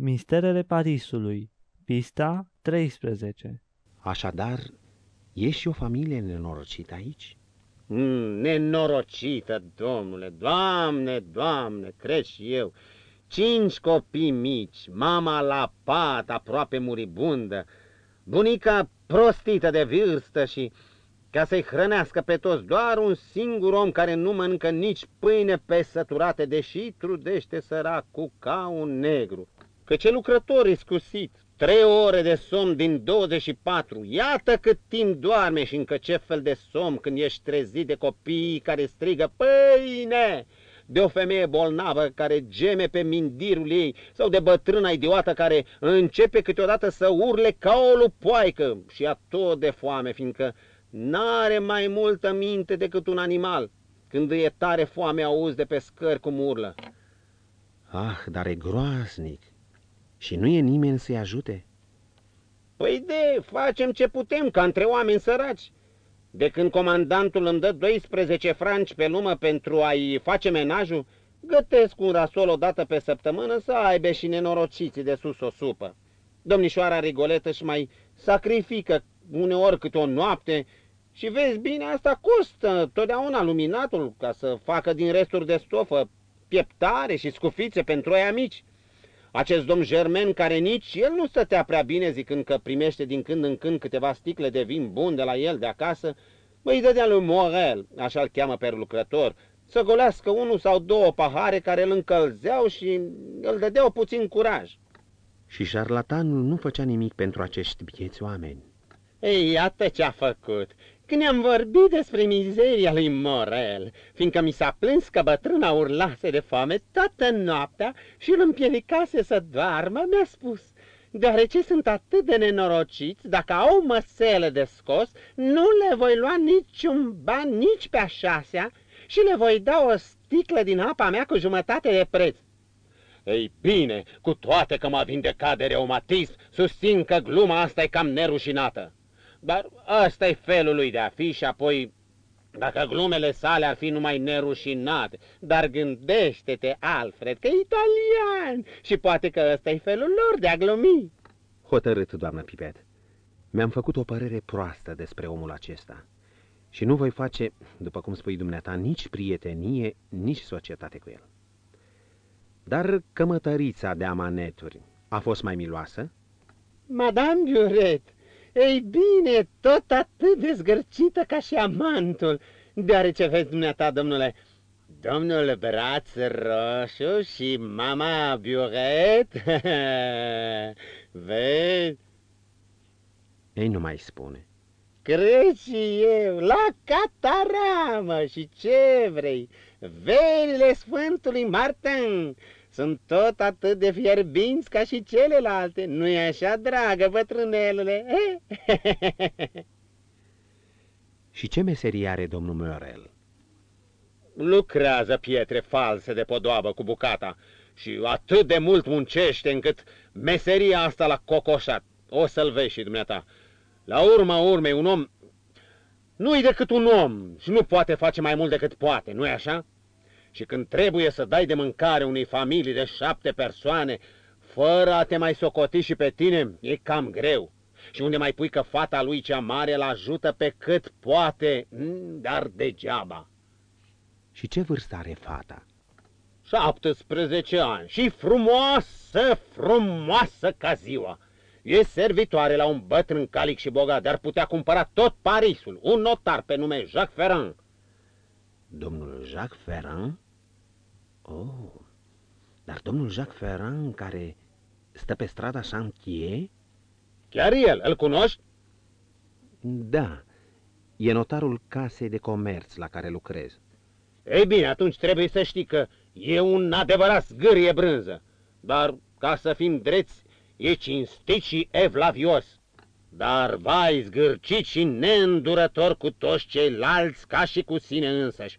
Misterele Parisului, pista 13 Așadar, e și o familie nenorocită aici? Mm, nenorocită, domnule, doamne, doamne, cred și eu. Cinci copii mici, mama la pat, aproape muribundă, bunica prostită de vârstă și ca să-i hrănească pe toți doar un singur om care nu mănâncă nici pâine pe săturate, deși trudește săracul ca un negru. Că ce lucrător iscusit, trei ore de somn din 24, iată cât timp doarme și încă ce fel de somn când ești trezit de copii care strigă pâine, de o femeie bolnavă care geme pe mindirul ei sau de bătrâna idiotă care începe câteodată să urle ca o lupoaică și a tot de foame, fiindcă N-are mai multă minte decât un animal. Când e tare foame, auzi de pe scări cum urlă. Ah, dar e groaznic. Și nu e nimeni să-i ajute? Păi de, facem ce putem, ca între oameni săraci. De când comandantul îmi dă 12 franci pe lumă pentru a-i face menajul, gătesc un rasol o dată pe săptămână să aibă și nenorociții de sus o supă. Domnișoara Rigoletă își mai sacrifică uneori câte o noapte și vezi bine, asta costă totdeauna luminatul ca să facă din resturi de stofă pieptare și scufițe pentru aia mici. Acest domn Germen, care nici el nu stătea prea bine zicând că primește din când în când câteva sticle de vin bun de la el de acasă, îi dădea lui Morel, așa-l cheamă pe lucrător, să golească unul sau două pahare care îl încălzeau și îl dădeau puțin curaj. Și șarlatanul nu făcea nimic pentru acești bieți oameni. Ei, iată ce-a făcut. Când am vorbit despre mizeria lui Morel, fiindcă mi s-a plâns că bătrâna urlase de foame toată noaptea și îl împiedicase să doarmă, mi-a spus, deoarece sunt atât de nenorociți, dacă au măsele de scos, nu le voi lua niciun ban nici pe a șasea și le voi da o sticlă din apa mea cu jumătate de preț. Ei bine, cu toate că m-a vindecat de reumatism, susțin că gluma asta e cam nerușinată. Dar ăsta e felul lui de a fi și apoi, dacă glumele sale ar fi numai nerușinate, dar gândește-te, Alfred, că e italian și poate că ăsta e felul lor de a glumi. Hotărât, doamnă Pipet. Mi-am făcut o părere proastă despre omul acesta și nu voi face, după cum spui dumneata, nici prietenie, nici societate cu el. Dar cămătărița de amaneturi a fost mai miloasă? Madame Buret, ei bine, tot atât de zgârcită ca și amantul, deoarece vezi dumneata, domnule, domnul Braț Roșu și mama Biuret, vezi? Ei nu mai spune. Cred și eu, la cataramă și ce vrei, verile Sfântului Martin, sunt tot atât de fierbinți ca și celelalte. Nu-i așa, dragă bătrânelule? și ce meserie are domnul Morel? Lucrează pietre false de podoabă cu bucata și atât de mult muncește încât meseria asta la cocoșat. O să-l vezi și dumneata. La urma urmei, un om nu-i decât un om și nu poate face mai mult decât poate, nu-i așa? Și când trebuie să dai de mâncare unei familii de șapte persoane, fără a te mai socoti și pe tine, e cam greu. Și unde mai pui că fata lui cea mare îl ajută pe cât poate, mm, dar degeaba. Și ce vârstă are fata? 17 ani și frumoasă, frumoasă ca ziua. E servitoare la un bătrân calic și bogat, dar putea cumpăra tot Parisul, un notar pe nume Jacques Ferrand. Domnul Jacques Ferrand? Oh, dar domnul Jacques Ferrand care stă pe strada Chantier? Chiar el, îl cunoști? Da, e notarul casei de comerț la care lucrez. Ei bine, atunci trebuie să știi că e un adevărat zgârie brânză, dar ca să fim dreți, e cinstit și evlavios. Dar vai zgârcit și neîndurător cu toți ceilalți ca și cu sine însăși.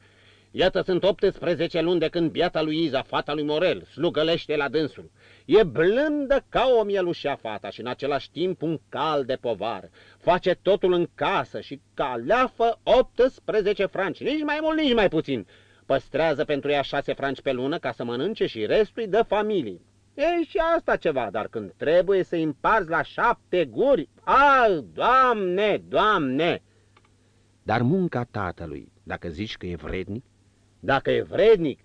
Iată, sunt 18 luni de când biata lui Iza, fata lui Morel, slugălește la dânsul. E blândă ca o mielușea fata și în același timp un cal de povară. Face totul în casă și caleafă 18 franci, nici mai mult, nici mai puțin. Păstrează pentru ea 6 franci pe lună ca să mănânce și restul de familie. E și asta ceva, dar când trebuie să împarți la șapte guri, al, doamne, doamne! Dar munca tatălui, dacă zici că e vrednic, Dacă e vrednic,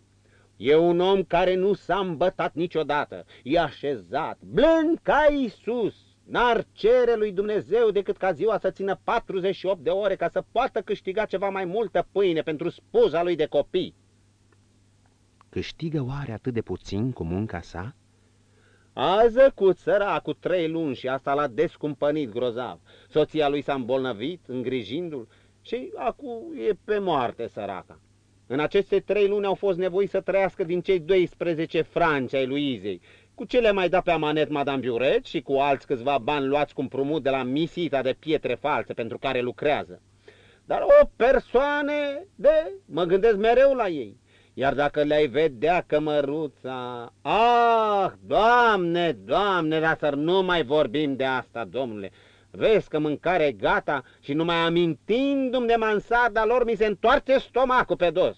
e un om care nu s-a îmbătat niciodată, e așezat, blând ca Iisus, n-ar cere lui Dumnezeu decât ca ziua să țină 48 de ore ca să poată câștiga ceva mai multă pâine pentru spuza lui de copii. câștigă oare atât de puțin cu munca sa? A zăcut săra cu trei luni și asta l-a descumpănit grozav. Soția lui s-a îmbolnăvit, îngrijindu-l, și acum e pe moarte săraca. În aceste trei luni au fost nevoi să trăiască din cei 12 franci ai lui Izei, cu ce le mai da pe amanet Madame Biuret și cu alți câțiva bani luați cu împrumut de la misita de pietre false pentru care lucrează. Dar o persoană de, mă gândesc mereu la ei. Iar dacă le-ai vedea cămăruța... Ah, doamne, doamne, dar să nu mai vorbim de asta, domnule. Vezi că mâncarea e gata și numai amintindu-mi de mansarda lor mi se întoarce stomacul pe dos.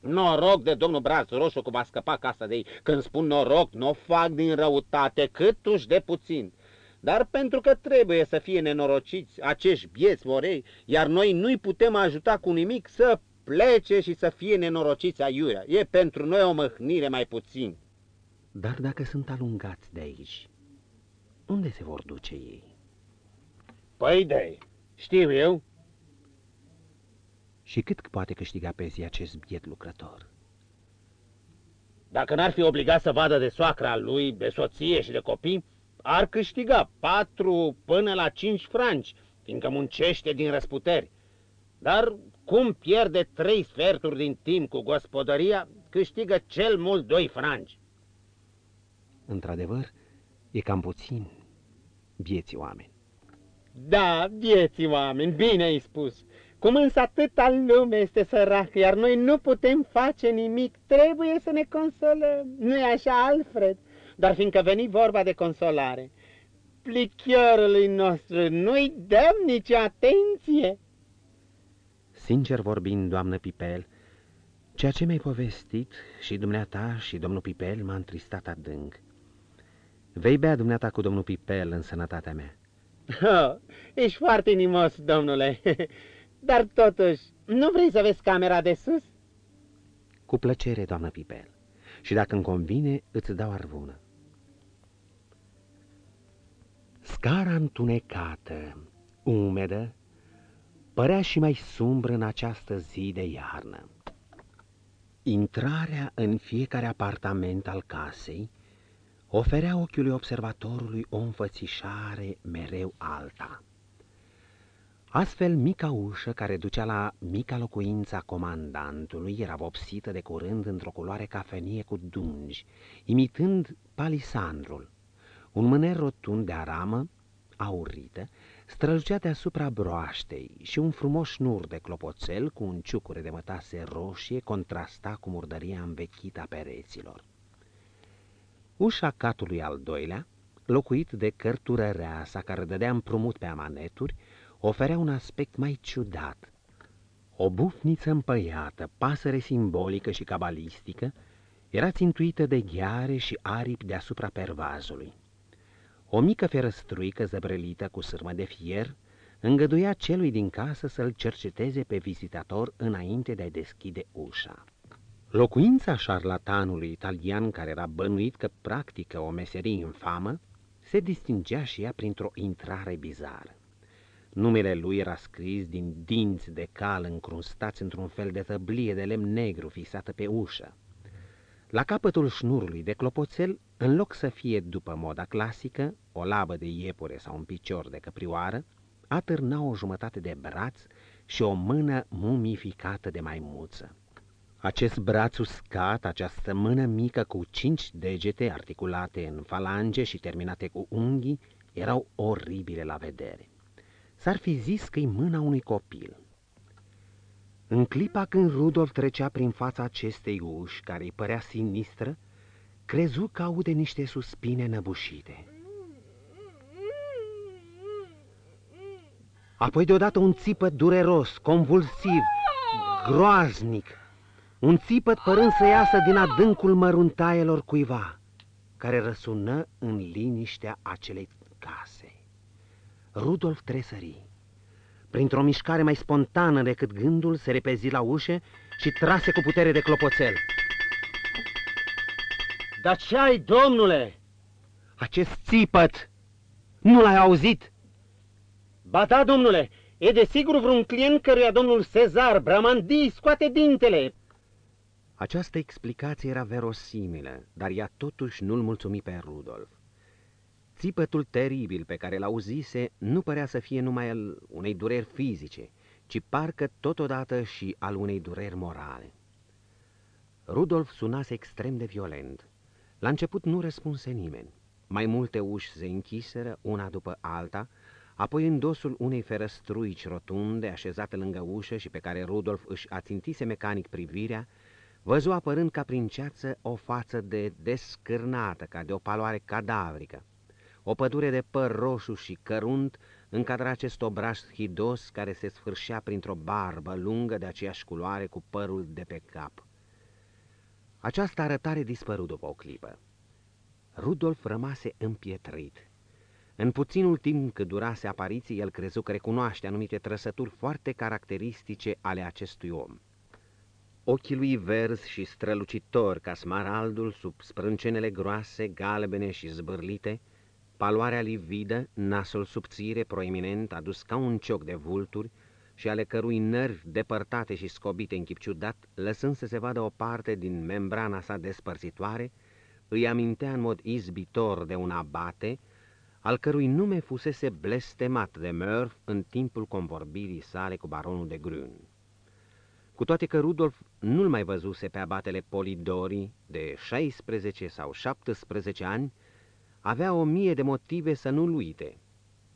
Noroc de domnul Braț Roșu cum va scăpa casa de ei. Când spun noroc, nu o fac din răutate, cât uși de puțin. Dar pentru că trebuie să fie nenorociți acești bieți morei, iar noi nu-i putem ajuta cu nimic să plece și să fie nenorociți aiurea. E pentru noi o măhnire mai puțin. Dar dacă sunt alungați de aici, unde se vor duce ei? Păi de știu eu. Și cât poate câștiga pe zi acest biet lucrător? Dacă n-ar fi obligat să vadă de soacra lui, de soție și de copii, ar câștiga patru până la cinci franci, fiindcă muncește din răsputeri. Dar cum pierde trei sferturi din timp cu gospodăria, câștigă cel mult doi franci. Într-adevăr, e cam puțin vieții oameni. Da, vieții oameni, bine ai spus. Cum însă atâta lume este săracă, iar noi nu putem face nimic, trebuie să ne consolăm. Nu-i așa, Alfred? Dar fiindcă veni vorba de consolare, plichiorului nostru nu-i dăm nicio atenție. Sincer vorbind, doamnă Pipel, ceea ce mi-ai povestit și dumneata și domnul Pipel m-a întristat adânc. Vei bea dumneata cu domnul Pipel în sănătatea mea. Oh, ești foarte inimos, domnule. Dar totuși, nu vrei să vezi camera de sus? Cu plăcere, doamnă Pipel. Și dacă îmi convine, îți dau arvună. Scara întunecată, umedă, părea și mai sumbră în această zi de iarnă. Intrarea în fiecare apartament al casei oferea ochiului observatorului o înfățișare mereu alta. Astfel, mica ușă care ducea la mica locuința comandantului era vopsită de curând într-o culoare cafenie cu dungi, imitând palisandrul. Un mâner rotund de aramă, aurită, strălucea deasupra broaștei și un frumos șnur de clopoțel cu un ciucure de mătase roșie contrasta cu murdăria învechită a pereților. Ușa catului al doilea, locuit de cărturăreasa care dădea împrumut pe amaneturi, oferea un aspect mai ciudat. O bufniță împăiată, pasăre simbolică și cabalistică, era țintuită de gheare și aripi deasupra pervazului. O mică ferăstruică zăbrălită cu sârmă de fier îngăduia celui din casă să-l cerceteze pe vizitator înainte de a deschide ușa. Locuința șarlatanului italian, care era bănuit că practică o meserie infamă, se distingea și ea printr-o intrare bizară. Numele lui era scris din dinți de cal încrustați într-un fel de tăblie de lemn negru fixată pe ușă. La capătul șnurului de clopoțel, în loc să fie după moda clasică, o labă de iepure sau un picior de căprioară, atârna o jumătate de braț și o mână mumificată de maimuță. Acest braț uscat, această mână mică cu cinci degete articulate în falange și terminate cu unghii, erau oribile la vedere. S-ar fi zis că-i mâna unui copil. În clipa când Rudolf trecea prin fața acestei uși, care îi părea sinistră, crezu că aude niște suspine năbușite. Apoi deodată un țipăt dureros, convulsiv, groaznic, un țipăt părând să iasă din adâncul măruntaielor cuiva, care răsună în liniștea acelei case. Rudolf tresări. Printr-o mișcare mai spontană decât gândul, se repezi la ușă și trase cu putere de clopoțel. Dar ce ai, domnule? Acest țipăt! Nu l-ai auzit? Ba da, domnule, e de sigur vreun client căruia domnul Cezar Bramandi scoate dintele. Această explicație era verosimilă, dar ea totuși nu-l mulțumi pe Rudolf. Țipătul teribil pe care l-auzise nu părea să fie numai al unei dureri fizice, ci parcă totodată și al unei dureri morale. Rudolf sunase extrem de violent. La început nu răspunse nimeni. Mai multe uși se închiseră, una după alta, apoi în dosul unei ferăstruici rotunde, așezate lângă ușă și pe care Rudolf își ațintise mecanic privirea, văzu apărând ca prin ceață o față de descârnată, ca de o paloare cadavrică. O pădure de păr roșu și cărunt încadra acest obraj hidos care se sfârșea printr-o barbă lungă de aceeași culoare cu părul de pe cap. Această arătare dispăru după o clipă. Rudolf rămase împietrit. În puținul timp cât durase apariții, el crezu că recunoaște anumite trăsături foarte caracteristice ale acestui om. Ochii lui verzi și strălucitori ca smaraldul sub sprâncenele groase, galbene și zbârlite, paloarea lividă, nasul subțire, proeminent, adus ca un cioc de vulturi și ale cărui nări depărtate și scobite în chip ciudat, lăsând să se vadă o parte din membrana sa despărțitoare, îi amintea în mod izbitor de un abate, al cărui nume fusese blestemat de Murph în timpul convorbirii sale cu baronul de Grün. Cu toate că Rudolf nu-l mai văzuse pe abatele Polidori de 16 sau 17 ani, avea o mie de motive să nu-l uite.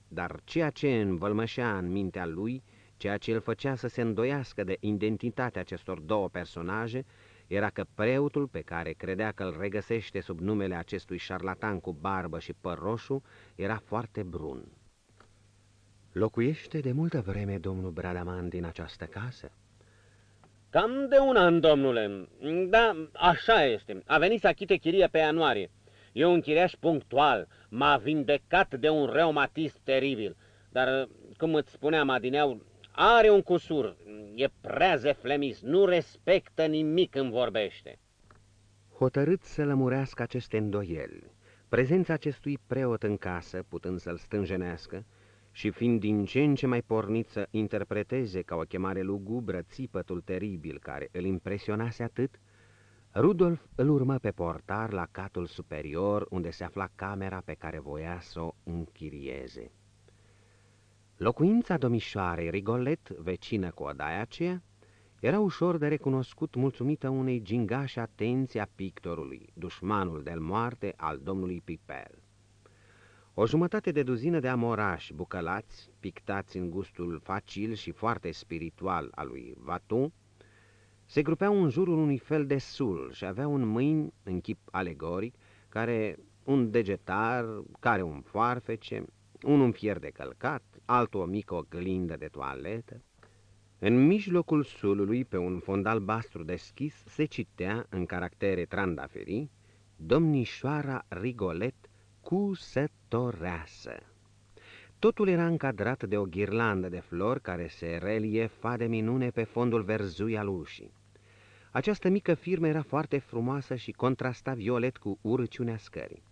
Dar ceea ce învălmășea în mintea lui, ceea ce îl făcea să se îndoiască de identitatea acestor două personaje, era că preotul pe care credea că îl regăsește sub numele acestui șarlatan cu barbă și păr roșu era foarte brun. Locuiește de multă vreme domnul Bradaman din această casă? Cam de un an, domnule. Da, așa este. A venit să achite chirie pe ianuarie. E un chiriaș punctual. M-a vindecat de un reumatism teribil. Dar, cum îți spuneam adineau, are un cusur. E prea zeflemis, nu respectă nimic când vorbește. Hotărât să lămurească aceste îndoieli, prezența acestui preot în casă, putând să-l stânjenească, și fiind din ce în ce mai pornit să interpreteze ca o chemare lugubră țipătul teribil care îl impresionase atât, Rudolf îl urmă pe portar la catul superior unde se afla camera pe care voia să o închirieze. Locuința domnișoarei Rigolet, vecină cu odaia aceea, era ușor de recunoscut mulțumită unei gingașe atenții a pictorului, dușmanul del moarte al domnului Pipel. O jumătate de duzină de amorași bucălați, pictați în gustul facil și foarte spiritual al lui Vatu, se grupeau în jurul unui fel de sul și aveau un mâini în chip alegoric, care un degetar, care un foarfece, unul un fier de călcat, altul o mică oglindă de toaletă. În mijlocul sulului, pe un fond albastru deschis, se citea, în caractere trandaferii, Domnișoara Rigolet cusătoreasă. Totul era încadrat de o ghirlandă de flori care se reliefa de minune pe fondul verzui al ușii. Această mică firmă era foarte frumoasă și contrasta violet cu urăciunea scării.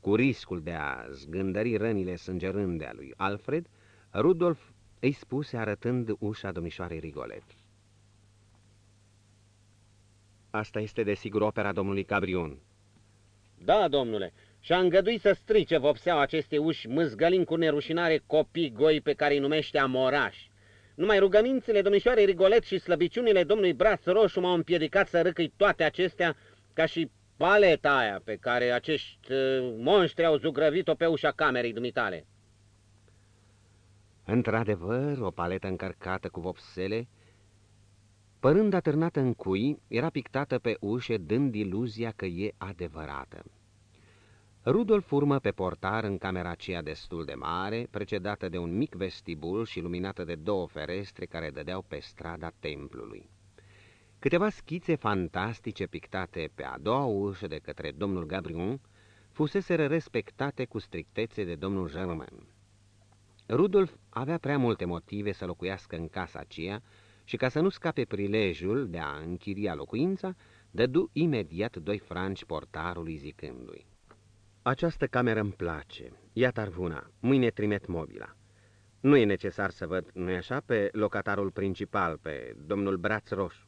Cu riscul de a zgândări rănile sângerânde a lui Alfred, Rudolf îi spuse arătând ușa domnișoarei Rigolet. Asta este desigur opera domnului Cabrion. Da, domnule, și-a îngăduit să strice vopseaua aceste uși, mâzgălind cu nerușinare copii goi pe care îi numește amorași. Numai rugămințele domnișoarei Rigolet și slăbiciunile domnului Braț Roșu m-au împiedicat să râcăi toate acestea ca și paleta aia pe care acești uh, monștri au zugrăvit-o pe ușa camerei dumitale. Într-adevăr, o paletă încărcată cu vopsele, părând atârnată în cui, era pictată pe ușe, dând iluzia că e adevărată. Rudolf urmă pe portar în camera aceea destul de mare, precedată de un mic vestibul și luminată de două ferestre care dădeau pe strada templului. Câteva schițe fantastice pictate pe a doua ușă de către domnul Gabrion fuseseră respectate cu strictețe de domnul Germain. Rudolf avea prea multe motive să locuiască în casa aceea și ca să nu scape prilejul de a închiria locuința, dădu imediat doi franci portarului zicându-i. Această cameră îmi place, iată arvuna, mâine trimet mobila. Nu e necesar să văd, nu-i așa, pe locatarul principal, pe domnul Braț Roșu.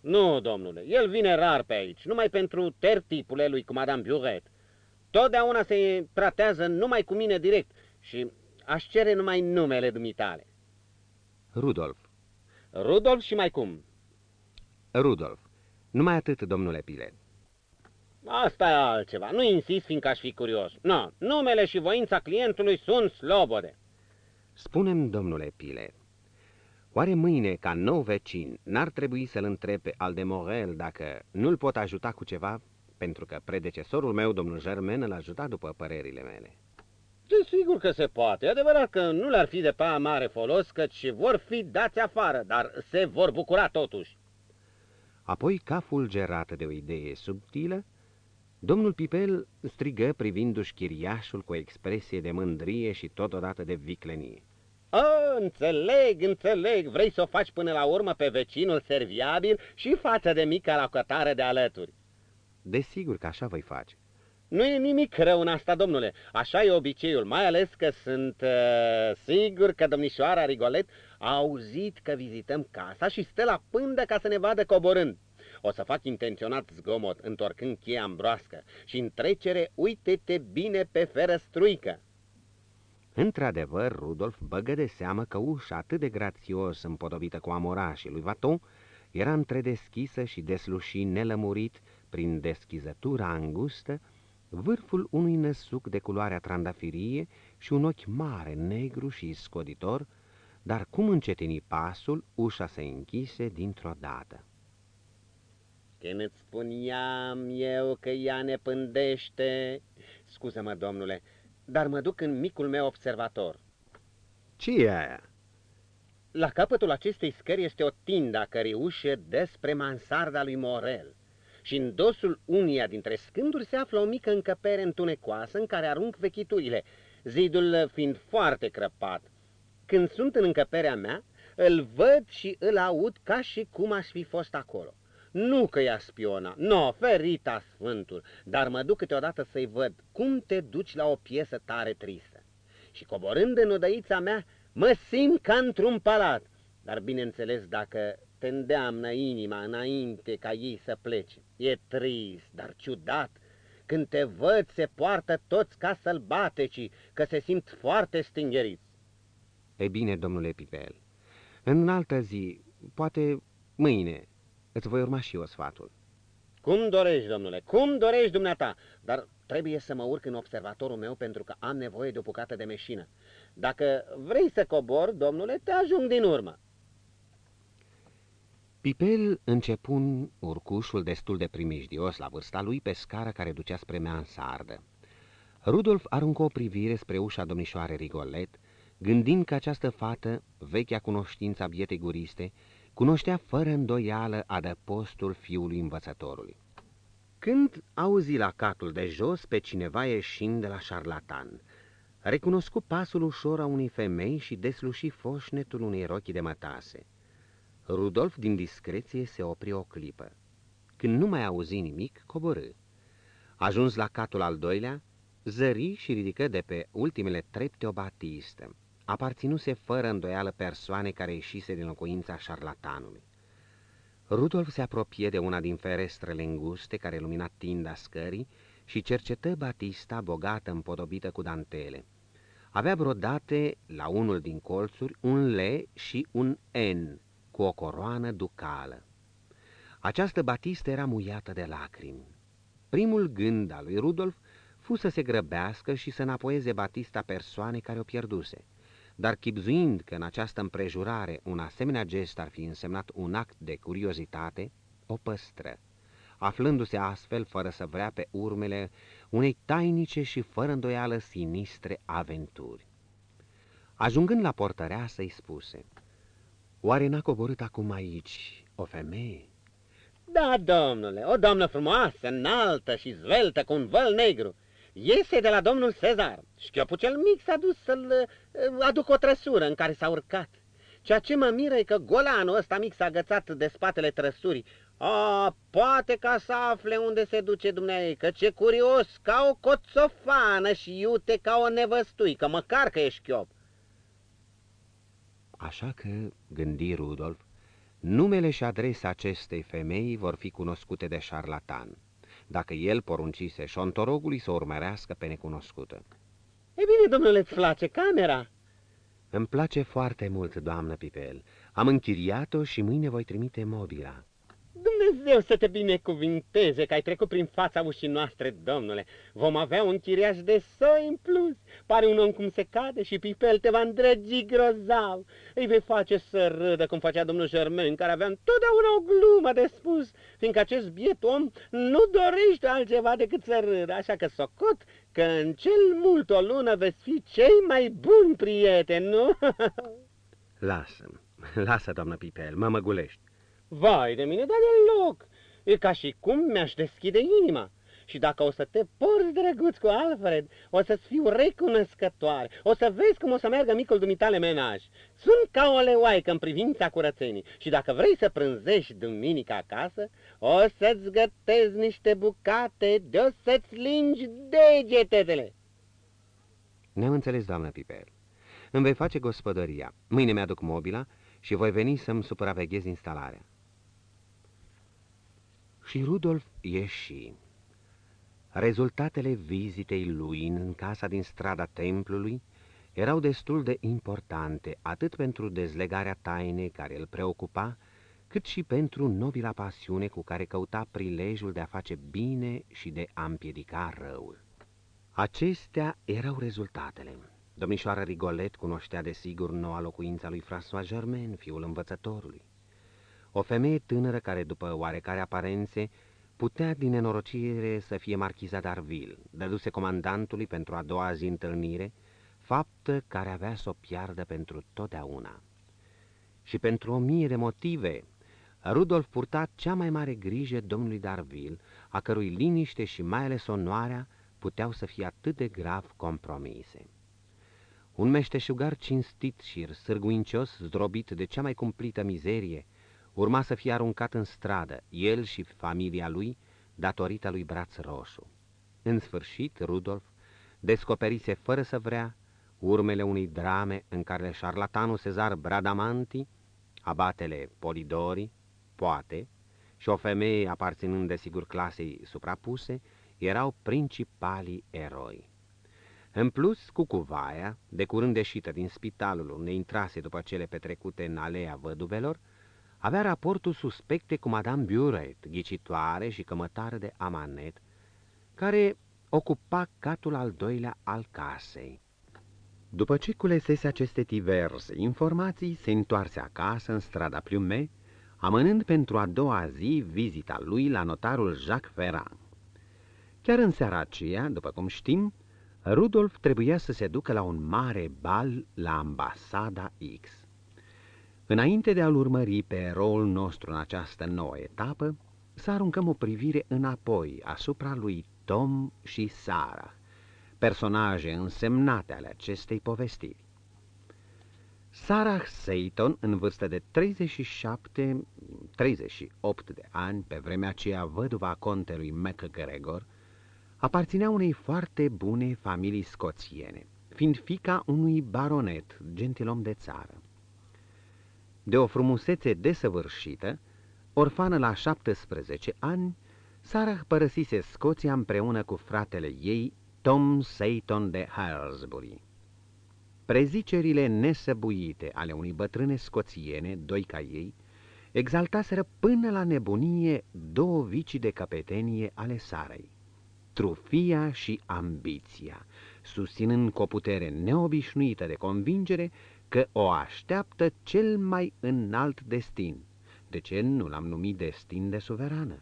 Nu, domnule, el vine rar pe aici, numai pentru tertipule lui cu Madame Buret. Totdeauna se tratează numai cu mine direct și aș cere numai numele dumitale. Rudolf. Rudolf și mai cum? Rudolf. Numai atât, domnule Pilet. Asta e altceva. Nu insist, fiindcă aș fi curios. Nu, numele și voința clientului sunt slobode. Spunem, domnule Pilet, oare mâine, ca nou vecin, n-ar trebui să-l întrebe al de Morel dacă nu-l pot ajuta cu ceva? Pentru că predecesorul meu, domnul Germain, îl ajuta după părerile mele. Desigur că se poate. E adevărat că nu le-ar fi de prea mare folos, căci vor fi dați afară, dar se vor bucura totuși. Apoi, ca fulgerată de o idee subtilă, domnul Pipel strigă privindu-și chiriașul cu o expresie de mândrie și totodată de viclenie. A, înțeleg, înțeleg, vrei să o faci până la urmă pe vecinul serviabil și față de mica locătare de alături. Desigur că așa voi face. Nu e nimic rău în asta, domnule. Așa e obiceiul, mai ales că sunt uh, sigur că domnișoara Rigolet a auzit că vizităm casa și stă la pândă ca să ne vadă coborând. O să fac intenționat zgomot, întorcând cheia în broască și în trecere uite-te bine pe ferăstruică. Într-adevăr, Rudolf băgă de seamă că ușa atât de grațios împodobită cu amorașii lui Vaton era întredeschisă și desluși nelămurit prin deschizătura îngustă vârful unui năsuc de culoarea trandafirie și un ochi mare, negru și scoditor, dar cum încetini pasul, ușa se închise dintr-o dată. Când îți spuneam eu că ea ne pândește... Scuză-mă, domnule, dar mă duc în micul meu observator. ce e aia? La capătul acestei scări este o tindă cărei ușă despre mansarda lui Morel și în dosul unia dintre scânduri se află o mică încăpere întunecoasă în care arunc vechiturile, zidul fiind foarte crăpat. Când sunt în încăperea mea, îl văd și îl aud ca și cum aș fi fost acolo. Nu că ea spiona, no, ferita sfântul, dar mă duc câteodată să-i văd cum te duci la o piesă tare tristă. Și coborând în odăița mea, mă simt ca într-un palat, dar bineînțeles dacă te îndeamnă inima înainte ca ei să plece. E trist, dar ciudat. Când te văd, se poartă toți ca sălbatecii, că se simt foarte stingeriți. E bine, domnule Pipel, în altă zi, poate mâine, îți voi urma și eu sfatul. Cum dorești, domnule, cum dorești dumneata, dar trebuie să mă urc în observatorul meu pentru că am nevoie de o bucată de meșină. Dacă vrei să cobor, domnule, te ajung din urmă. Pipel începun urcușul destul de primijdios la vârsta lui pe scara care ducea spre mansardă. Rudolf aruncă o privire spre ușa domnișoare Rigolet, gândind că această fată, vechea cunoștința bietei guriste, cunoștea fără îndoială adăpostul fiului învățătorului. Când auzi la catul de jos pe cineva ieșind de la șarlatan, recunoscu pasul ușor a unei femei și desluși foșnetul unei rochi de mătase. Rudolf, din discreție, se opri o clipă. Când nu mai auzi nimic, coborâ. Ajuns la catul al doilea, zări și ridică de pe ultimele trepte o batistă. Aparținuse fără îndoială persoane care ieșise din locuința șarlatanului. Rudolf se apropie de una din ferestrele înguste care lumina tinda scării și cercetă batista bogată împodobită cu dantele. Avea brodate la unul din colțuri un le și un N, cu o coroană ducală. Această batistă era muiată de lacrimi. Primul gând al lui Rudolf fu să se grăbească și să înapoieze batista persoanei care o pierduse, dar chipzuind că în această împrejurare un asemenea gest ar fi însemnat un act de curiozitate, o păstră, aflându-se astfel fără să vrea pe urmele unei tainice și fără îndoială sinistre aventuri. Ajungând la portărea, să-i spuse – Oare n-a coborât acum aici o femeie? Da, domnule, o doamnă frumoasă, înaltă și zveltă, cu un văl negru. Iese de la domnul Cezar. Șchiopul cel mic s-a dus să-l uh, aduc o trăsură în care s-a urcat. Ceea ce mă miră e că golanul ăsta mic s-a agățat de spatele trăsurii. A, poate ca să afle unde se duce dumneai, că ce curios, ca o coțofană și iute ca o nevăstuică, măcar că ești șchiop. Așa că, gândi Rudolf, numele și adresa acestei femei vor fi cunoscute de șarlatan, dacă el poruncise șontorogului să urmărească pe necunoscută. E bine, domnule, îți place camera? Îmi place foarte mult, doamnă Pipel. Am închiriat-o și mâine voi trimite mobila. Dumnezeu să te binecuvinteze că ai trecut prin fața ușii noastre, domnule. Vom avea un chiriaș de soi în plus. Pare un om cum se cade și Pipel te va îndrăgi grozav. Îi vei face să râdă cum facea domnul Germain, care avea întotdeauna o glumă de spus, fiindcă acest biet om nu dorește altceva decât să râdă, așa că socot că în cel mult o lună veți fi cei mai buni prieteni, nu? lasă lasă, doamnă Pipel, mă măgulești. Vai de mine, dar deloc! E ca și cum mi-aș deschide inima. Și dacă o să te porți drăguț cu Alfred, o să-ți fiu recunoscătoare. O să vezi cum o să meargă micul dumitale menaj. Sunt ca o leoaică în privința curățenii. Și dacă vrei să prânzești duminica acasă, o să-ți gătezi niște bucate de o să-ți lingi degetele. Ne-am înțeles, doamnă Piper. Îmi vei face gospodăria. Mâine mi-aduc mobila și voi veni să-mi supraveghez instalarea și Rudolf ieși. Rezultatele vizitei lui în casa din strada templului erau destul de importante atât pentru dezlegarea tainei care îl preocupa, cât și pentru nobila pasiune cu care căuta prilejul de a face bine și de a împiedica răul. Acestea erau rezultatele. Domnișoara Rigolet cunoștea de sigur noua locuință a lui François Germain, fiul învățătorului. O femeie tânără care, după oarecare aparențe, putea din nenorocire să fie marchiza d'Arville, dăduse comandantului pentru a doua zi întâlnire, faptă care avea să o piardă pentru totdeauna. Și pentru o mie de motive, Rudolf purta cea mai mare grijă domnului d'Arville, a cărui liniște și mai ales onoarea puteau să fie atât de grav compromise. Un meșteșugar cinstit și sârguincios, zdrobit de cea mai cumplită mizerie, urma să fie aruncat în stradă, el și familia lui, datorită lui Braț Roșu. În sfârșit, Rudolf descoperise fără să vrea urmele unei drame în care șarlatanul Cezar Bradamanti, abatele Polidori, poate, și o femeie aparținând desigur clasei suprapuse, erau principalii eroi. În plus, Cucuvaia, de curând deșită din spitalul unde intrase după cele petrecute în alea văduvelor, avea raportul suspecte cu Madame Buret, ghicitoare și cămătară de amanet, care ocupa catul al doilea al casei. După ce culesese aceste diverse informații, se întoarse acasă în strada Plume, amânând pentru a doua zi vizita lui la notarul Jacques Ferrand. Chiar în seara aceea, după cum știm, Rudolf trebuia să se ducă la un mare bal la ambasada X. Înainte de a-l urmări pe eroul nostru în această nouă etapă, să aruncăm o privire înapoi asupra lui Tom și Sarah, personaje însemnate ale acestei povestiri. Sarah Seyton, în vârstă de 37-38 de ani, pe vremea aceea văduva contelui MacGregor, aparținea unei foarte bune familii scoțiene, fiind fica unui baronet, gentilom de țară. De o frumusețe desăvârșită, orfană la 17 ani, Sarah părăsise Scoția împreună cu fratele ei, Tom Seyton de Halsbury. Prezicerile nesăbuite ale unei bătrâne scoțiene, doi ca ei, exaltaseră până la nebunie două vicii de capetenie ale Sarei, trufia și ambiția, susținând cu o putere neobișnuită de convingere că o așteaptă cel mai înalt destin. De ce nu l-am numit destin de suverană?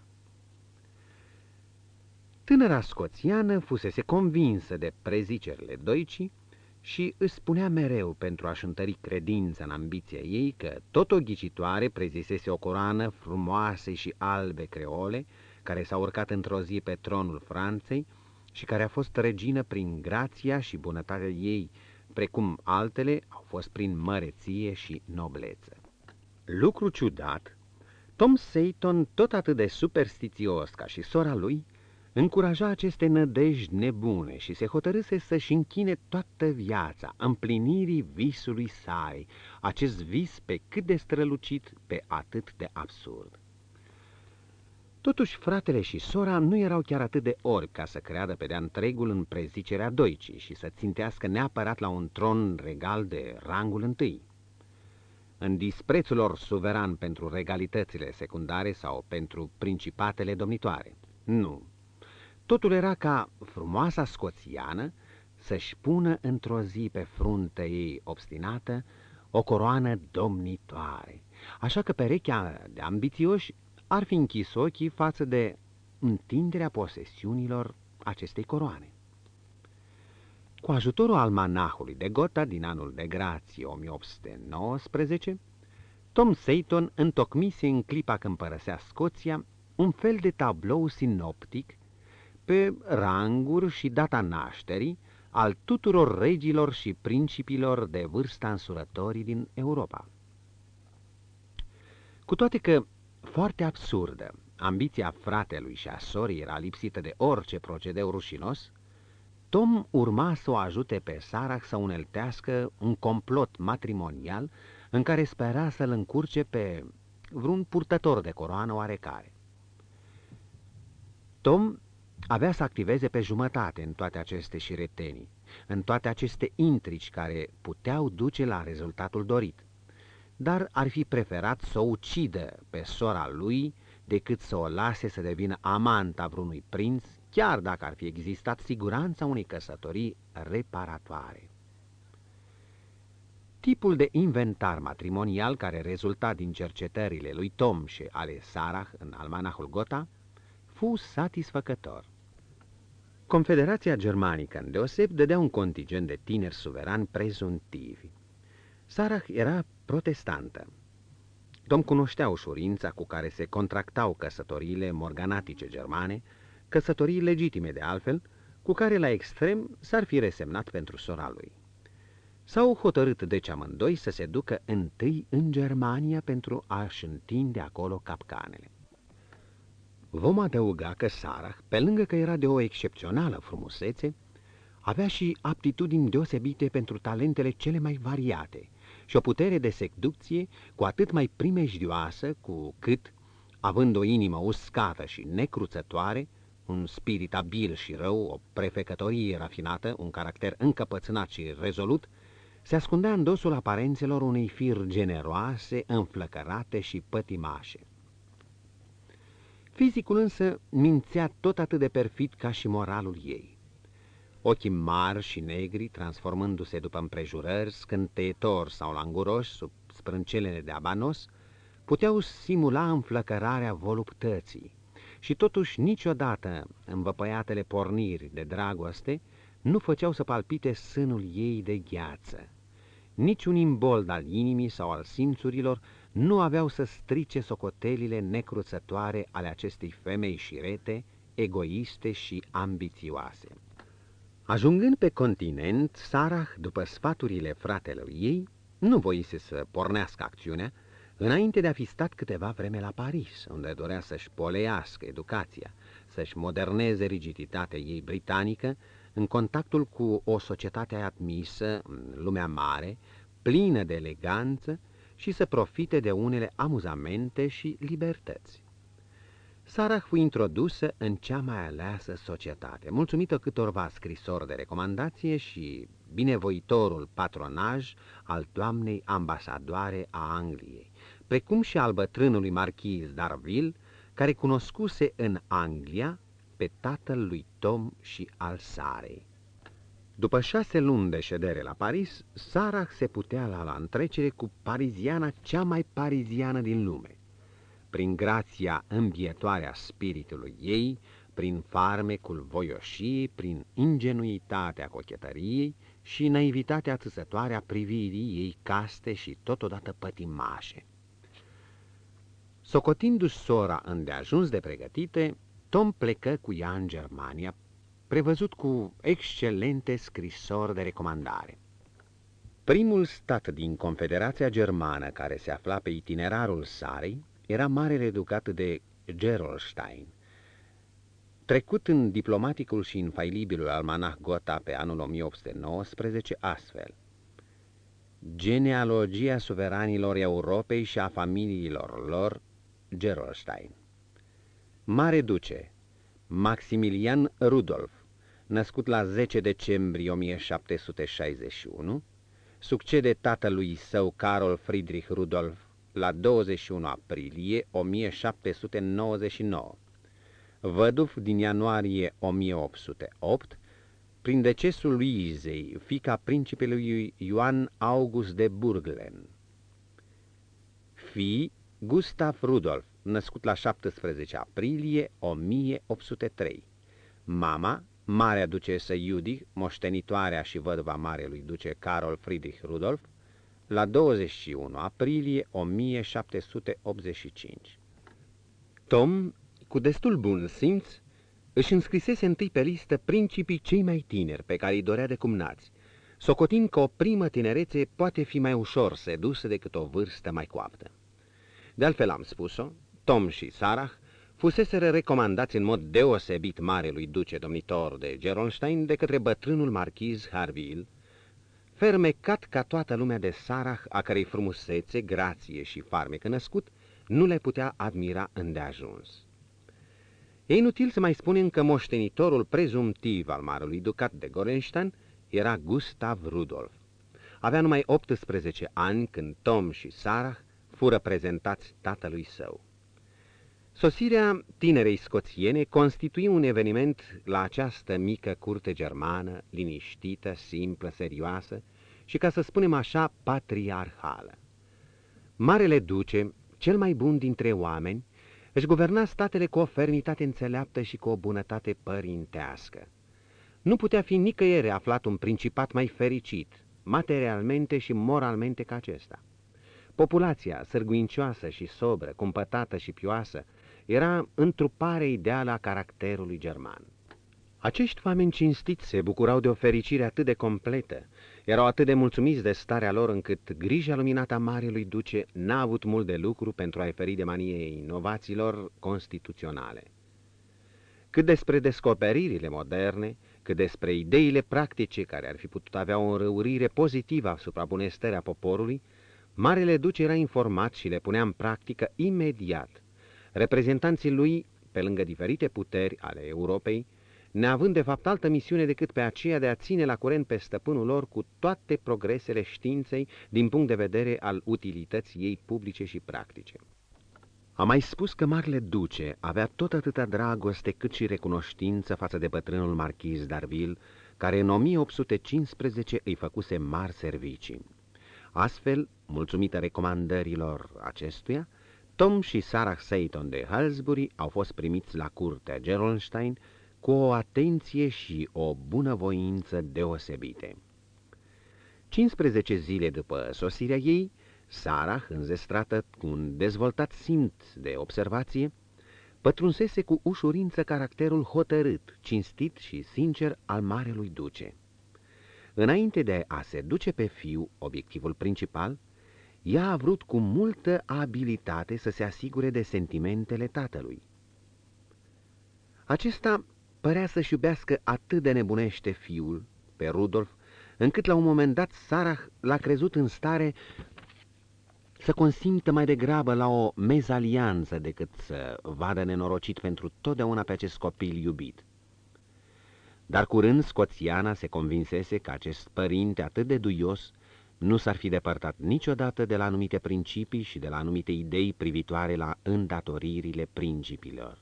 Tânăra scoțiană fusese convinsă de prezicerile doicii și își spunea mereu pentru a-și întări credința în ambiția ei că tot o ghicitoare prezisese o coroană frumoase și albe creole, care s-a urcat într-o zi pe tronul Franței și care a fost regină prin grația și bunătatea ei, precum altele au fost prin măreție și nobleță. Lucru ciudat, Tom Seyton, tot atât de superstițios ca și sora lui, încuraja aceste nădejdi nebune și se hotărâse să-și închine toată viața împlinirii visului sale, acest vis pe cât de strălucit, pe atât de absurd. Totuși, fratele și sora nu erau chiar atât de orbi ca să creadă pe de-a întregul în prezicerea doicii și să țintească neapărat la un tron regal de rangul întâi. În disprețul lor suveran pentru regalitățile secundare sau pentru principatele domnitoare. Nu. Totul era ca frumoasa scoțiană să-și pună într-o zi pe frunte ei obstinată o coroană domnitoare. Așa că perechea de ambițioși ar fi închis ochii față de întinderea posesiunilor acestei coroane. Cu ajutorul almanahului de Gota din anul de grație 1819, Tom Seyton întocmise în clipa când părăsea Scoția un fel de tablou sinoptic pe ranguri și data nașterii al tuturor regilor și principilor de vârsta însurătorii din Europa. Cu toate că foarte absurdă. Ambiția fratelui și a sorii era lipsită de orice procedeu rușinos. Tom urma să o ajute pe Sarah să uneltească un complot matrimonial în care spera să-l încurce pe vreun purtător de coroană oarecare. Tom avea să activeze pe jumătate în toate aceste șiretenii, în toate aceste intrici care puteau duce la rezultatul dorit dar ar fi preferat să o ucidă pe sora lui decât să o lase să devină amanta vreunui prinț, chiar dacă ar fi existat siguranța unei căsătorii reparatoare. Tipul de inventar matrimonial care rezulta din cercetările lui Tom și ale Sarah în almanahul Gota fu satisfăcător. Confederația Germanică, îndeoseb, dădea un contingent de tineri suverani prezuntivi. Sarah era protestantă. Tom cunoștea ușurința cu care se contractau căsătoriile morganatice germane, căsătorii legitime de altfel, cu care la extrem s-ar fi resemnat pentru sora lui. S-au hotărât deci amândoi să se ducă întâi în Germania pentru a-și întinde acolo capcanele. Vom adăuga că Sarah, pe lângă că era de o excepțională frumusețe, avea și aptitudini deosebite pentru talentele cele mai variate – și o putere de seducție cu atât mai primejdioasă cu cât, având o inimă uscată și necruțătoare, un spirit abil și rău, o prefecătorie rafinată, un caracter încăpățânat și rezolut, se ascundea în dosul aparențelor unei firi generoase, înflăcărate și pătimașe. Fizicul însă mințea tot atât de perfid ca și moralul ei ochii mari și negri, transformându-se după împrejurări, scânteitor sau languroși sub sprâncelele de abanos, puteau simula înflăcărarea voluptății și totuși niciodată învăpăiatele porniri de dragoste nu făceau să palpite sânul ei de gheață. Niciun imbold al inimii sau al simțurilor nu aveau să strice socotelile necruțătoare ale acestei femei șirete, egoiste și ambițioase. Ajungând pe continent, Sarah, după sfaturile fratelui ei, nu voise să pornească acțiunea, înainte de a fi stat câteva vreme la Paris, unde dorea să-și polească educația, să-și moderneze rigiditatea ei britanică în contactul cu o societate admisă în lumea mare, plină de eleganță și să profite de unele amuzamente și libertăți. Sarah fu introdusă în cea mai aleasă societate, mulțumită câtorva scrisori de recomandație și binevoitorul patronaj al doamnei ambasadoare a Angliei, precum și al bătrânului marchiz Darville, care cunoscuse în Anglia pe tatăl lui Tom și al Sarei. După șase luni de ședere la Paris, Sarah se putea la la întrecere cu pariziana cea mai pariziană din lume prin grația îmbietoare a spiritului ei, prin farmecul voioșii, prin ingenuitatea cochetăriei și naivitatea țăsătoare a privirii ei caste și totodată pătimașe. Socotindu-și sora îndeajuns de pregătite, Tom plecă cu ea în Germania, prevăzut cu excelente scrisori de recomandare. Primul stat din Confederația Germană care se afla pe itinerarul Sarei era marele ducat de Gerolstein. Trecut în diplomaticul și infailibilul almanach Gotha pe anul 1819 astfel – Genealogia suveranilor Europei și a familiilor lor, Gerolstein. Mare duce, Maximilian Rudolf, născut la 10 decembrie 1761, succede tatălui său Carol Friedrich Rudolf la 21 aprilie 1799. Văduv din ianuarie 1808, prin decesul lui Izei, fica principelui Ioan August de Burglen. Fi Gustav Rudolf, născut la 17 aprilie 1803. Mama, Marea Ducesă Judith, moștenitoarea și văduva Marelui Duce Carol Friedrich Rudolf, la 21 aprilie 1785. Tom, cu destul bun simț, își înscrisese întâi pe listă principii cei mai tineri pe care îi dorea de cumnați, socotind că o primă tinerețe poate fi mai ușor sedusă decât o vârstă mai coaptă. De altfel am spus-o, Tom și Sarah fuseseră recomandați în mod deosebit marelui duce domnitor de Gerolstein de către bătrânul marchiz Harville, fermecat ca toată lumea de Sarah, a cărei frumusețe, grație și farmecă născut, nu le putea admira îndeajuns. E inutil să mai spunem că moștenitorul prezumtiv al marelui ducat de Gorenstein era Gustav Rudolf. Avea numai 18 ani când Tom și Sarah fură prezentați tatălui său. Sosirea tinerei scoțiene constitui un eveniment la această mică curte germană, liniștită, simplă, serioasă și, ca să spunem așa, patriarhală. Marele duce, cel mai bun dintre oameni, își guverna statele cu o fermitate înțeleaptă și cu o bunătate părintească. Nu putea fi nicăieri aflat un principat mai fericit, materialmente și moralmente ca acesta. Populația, sârguincioasă și sobră, cumpătată și pioasă, era întrupare ideală a caracterului german. Acești oameni cinstiți se bucurau de o fericire atât de completă, erau atât de mulțumiți de starea lor încât grija luminată a Marelui Duce n-a avut mult de lucru pentru a-i feri de manie inovațiilor constituționale. Cât despre descoperirile moderne, cât despre ideile practice care ar fi putut avea o înrăurire pozitivă asupra bunăstării poporului, Marele Duce era informat și le punea în practică imediat. Reprezentanții lui, pe lângă diferite puteri ale Europei, neavând de fapt altă misiune decât pe aceea de a ține la curent pe stăpânul lor cu toate progresele științei din punct de vedere al utilității ei publice și practice. Am mai spus că Marle Duce avea tot atâta dragoste cât și recunoștință față de bătrânul marchiz Darville, care în 1815 îi făcuse mari servicii. Astfel, mulțumită recomandărilor acestuia, Tom și Sarah Seyton de Halsbury au fost primiți la curtea Gerolstein cu o atenție și o bunăvoință deosebite. 15 zile după sosirea ei, Sara, înzestrată cu un dezvoltat simț de observație, pătrunsese cu ușurință caracterul hotărât, cinstit și sincer al marelui duce. Înainte de a se duce pe fiu, obiectivul principal, ea a vrut cu multă abilitate să se asigure de sentimentele tatălui. Acesta Părea să-și iubească atât de nebunește fiul, pe Rudolf, încât la un moment dat Sarah l-a crezut în stare să consimtă mai degrabă la o mezalianță decât să vadă nenorocit pentru totdeauna pe acest copil iubit. Dar curând scoțiana se convinsese că acest părinte atât de duios nu s-ar fi depărtat niciodată de la anumite principii și de la anumite idei privitoare la îndatoririle principilor.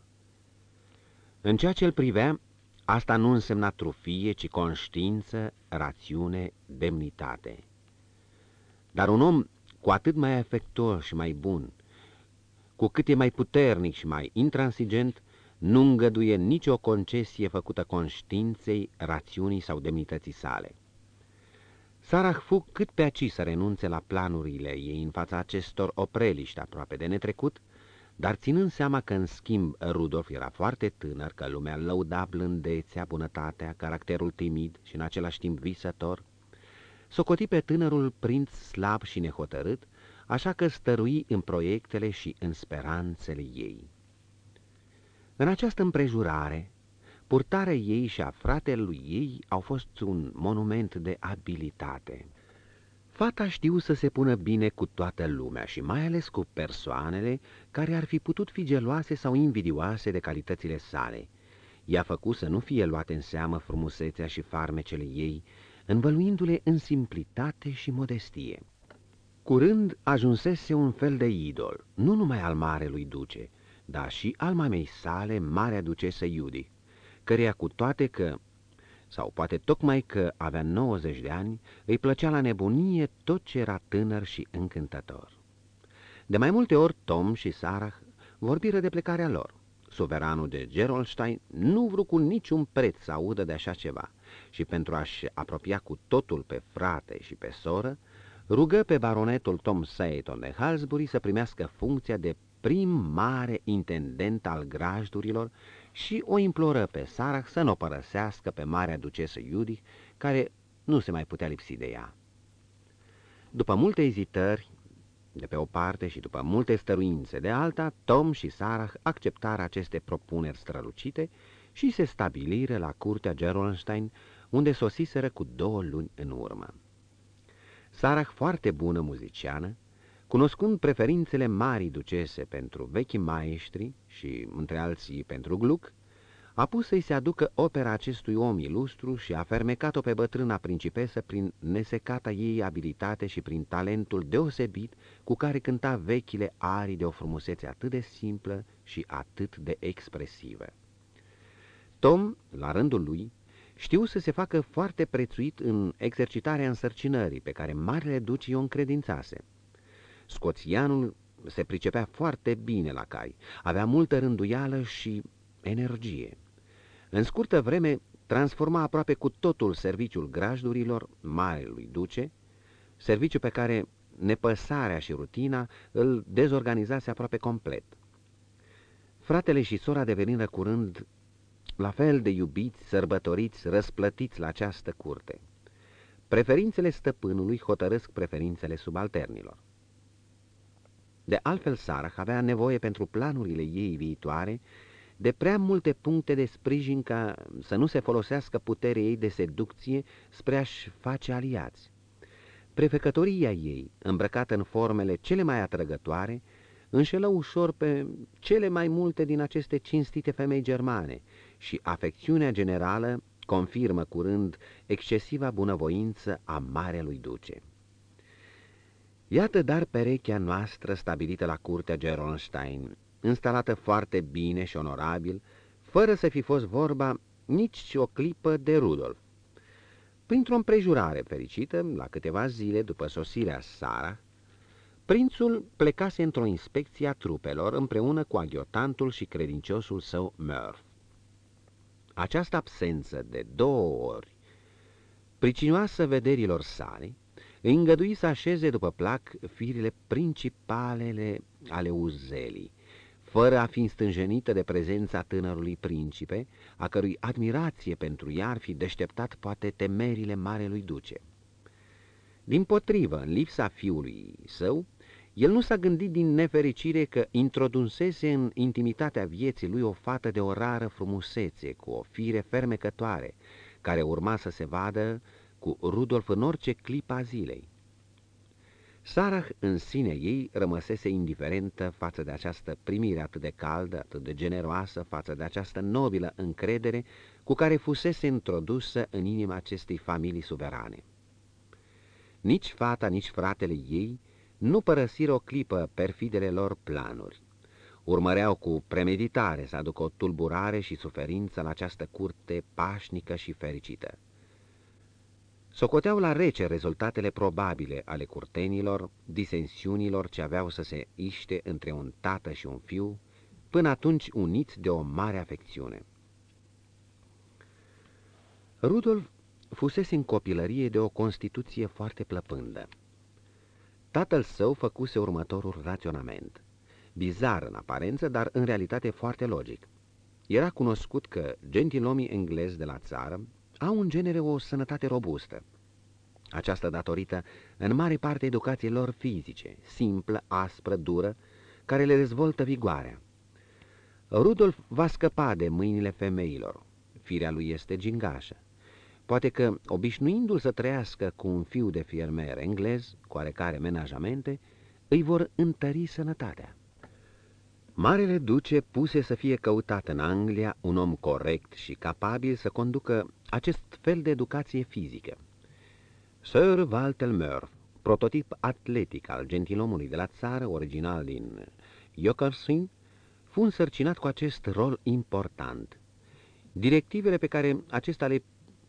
În ceea ce îl privea, asta nu însemna trufie, ci conștiință, rațiune, demnitate. Dar un om cu atât mai afectuos și mai bun, cu cât e mai puternic și mai intransigent, nu îngăduie nicio concesie făcută conștiinței, rațiunii sau demnității sale. Sarah fu cât pe aci să renunțe la planurile ei în fața acestor opreliști aproape de netrecut, dar ținând seama că, în schimb, Rudolf era foarte tânăr, că lumea lăuda blândețea, bunătatea, caracterul timid și, în același timp, visător, socoti pe tânărul prinț slab și nehotărât, așa că stărui în proiectele și în speranțele ei. În această împrejurare, purtarea ei și a fratelui ei au fost un monument de abilitate. Fata știu să se pună bine cu toată lumea și mai ales cu persoanele care ar fi putut fi geloase sau invidioase de calitățile sale. I-a făcut să nu fie luate în seamă frumusețea și farmecele ei, învăluindu-le în simplitate și modestie. Curând ajunsese un fel de idol, nu numai al marelui duce, dar și al mamei sale, marea ducesă Iudi, căreia cu toate că sau poate tocmai că avea 90 de ani, îi plăcea la nebunie tot ce era tânăr și încântător. De mai multe ori Tom și Sarah vorbiră de plecarea lor. Suveranul de Gerolstein nu vrut cu niciun preț să audă de așa ceva și pentru a-și apropia cu totul pe frate și pe soră, rugă pe baronetul Tom Sayton de Halsbury să primească funcția de prim mare intendent al grajdurilor și o imploră pe Sarah să nu o părăsească pe marea ducesă Iudich, care nu se mai putea lipsi de ea. După multe ezitări, de pe o parte și după multe stăruințe de alta, Tom și Sarah acceptară aceste propuneri strălucite și se stabiliră la curtea Gerolstein, unde sosiseră cu două luni în urmă. Sarah, foarte bună muziciană, Cunoscând preferințele marii ducese pentru vechi maestri și, între alții, pentru Gluck, a pus să-i se aducă opera acestui om ilustru și a fermecat-o pe bătrâna principesă prin nesecata ei abilitate și prin talentul deosebit cu care cânta vechile arii de o frumusețe atât de simplă și atât de expresivă. Tom, la rândul lui, știu să se facă foarte prețuit în exercitarea însărcinării pe care Marele Duci o încredințase. Scoțianul se pricepea foarte bine la cai, avea multă rânduială și energie. În scurtă vreme transforma aproape cu totul serviciul grajdurilor Marelui Duce, serviciu pe care nepăsarea și rutina îl dezorganizase aproape complet. Fratele și sora deveniră curând la fel de iubiți, sărbătoriți, răsplătiți la această curte. Preferințele stăpânului hotărăsc preferințele subalternilor. De altfel, Sarah avea nevoie pentru planurile ei viitoare de prea multe puncte de sprijin ca să nu se folosească puterea ei de seducție spre a-și face aliați. Prefecătoria ei, îmbrăcată în formele cele mai atrăgătoare, înșelă ușor pe cele mai multe din aceste cinstite femei germane și afecțiunea generală confirmă curând excesiva bunăvoință a Marelui Duce. Iată dar perechea noastră stabilită la curtea Geronstein, instalată foarte bine și onorabil, fără să fi fost vorba nici o clipă de Rudolf. Printr-o împrejurare fericită, la câteva zile după sosirea Sara, prințul plecase într-o inspecție a trupelor împreună cu aghiotantul și credinciosul său Murph. Această absență de două ori, pricinoasă vederilor sale, îi îngădui să așeze după plac firile principalele ale uzelii, fără a fi stânjenită de prezența tânărului principe, a cărui admirație pentru ea ar fi deșteptat poate temerile marelui duce. Din potrivă, în lipsa fiului său, el nu s-a gândit din nefericire că introdunsese în intimitatea vieții lui o fată de o rară frumusețe, cu o fire fermecătoare, care urma să se vadă cu Rudolf în orice clip a zilei. Sarah în sine ei rămăsese indiferentă față de această primire atât de caldă, atât de generoasă, față de această nobilă încredere cu care fusese introdusă în inima acestei familii suverane. Nici fata, nici fratele ei nu părăsiră o clipă perfidele lor planuri. Urmăreau cu premeditare să aducă o tulburare și suferință la această curte pașnică și fericită. Socoteau la rece rezultatele probabile ale curtenilor, disensiunilor ce aveau să se iște între un tată și un fiu, până atunci uniți de o mare afecțiune. Rudolf fusese în copilărie de o constituție foarte plăpândă. Tatăl său făcuse următorul raționament. bizar în aparență, dar în realitate foarte logic. Era cunoscut că gentilomii englezi de la țară au în genere o sănătate robustă. Aceasta datorită în mare parte educației lor fizice, simplă, aspră, dură, care le dezvoltă vigoarea. Rudolf va scăpa de mâinile femeilor. Firea lui este gingașă. Poate că, obișnuindu-l să trăiască cu un fiu de fiermer englez, cu oarecare menajamente, îi vor întări sănătatea. Marele duce puse să fie căutat în Anglia un om corect și capabil să conducă acest fel de educație fizică. Sir Walter Murph, prototip atletic al gentilomului de la țară, original din Yokerswing, fu însărcinat cu acest rol important. Directivele pe care acesta le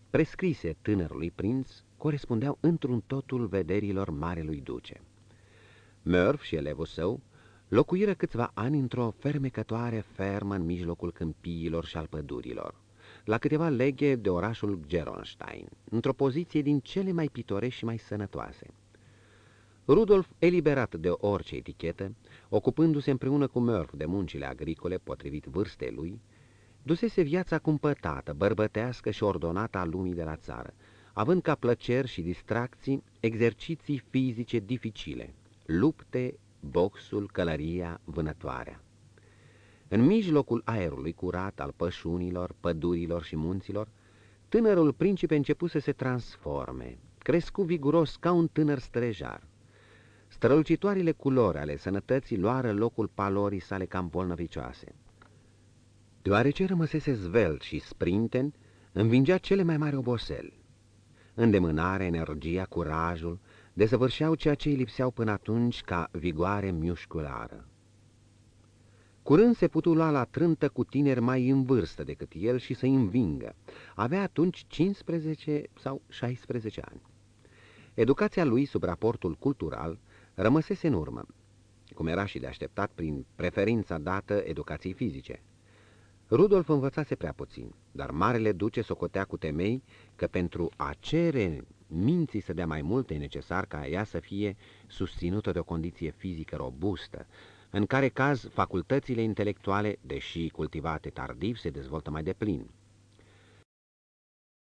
prescrise tânărului prinț corespundeau într-un totul vederilor marelui duce. Murph și elevul său locuiră câțiva ani într-o fermecătoare fermă în mijlocul câmpiilor și al pădurilor, la câteva leghe de orașul Geronstein, într-o poziție din cele mai pitorești și mai sănătoase. Rudolf, eliberat de orice etichetă, ocupându-se împreună cu Murph de muncile agricole potrivit vârstei lui, dusese viața cumpătată, bărbătească și ordonată a lumii de la țară, având ca plăceri și distracții exerciții fizice dificile, lupte, boxul, călăria, vânătoarea. În mijlocul aerului curat al pășunilor, pădurilor și munților, tânărul principe început să se transforme, crescu viguros ca un tânăr strejar. Strălucitoarele culori ale sănătății luară locul palorii sale cam bolnăvicioase. Deoarece rămăsese zvelt și sprinten, învingea cele mai mari oboseli. Îndemânarea, energia, curajul, desăvârșeau ceea ce îi lipseau până atunci ca vigoare miușculară. Curând se putu lua la trântă cu tineri mai în vârstă decât el și să-i învingă. Avea atunci 15 sau 16 ani. Educația lui sub raportul cultural rămăsese în urmă, cum era și de așteptat prin preferința dată educației fizice. Rudolf învățase prea puțin, dar marele duce socotea cu temei că pentru a cere minții să dea mai mult e necesar ca ea să fie susținută de o condiție fizică robustă, în care caz facultățile intelectuale, deși cultivate tardiv, se dezvoltă mai deplin.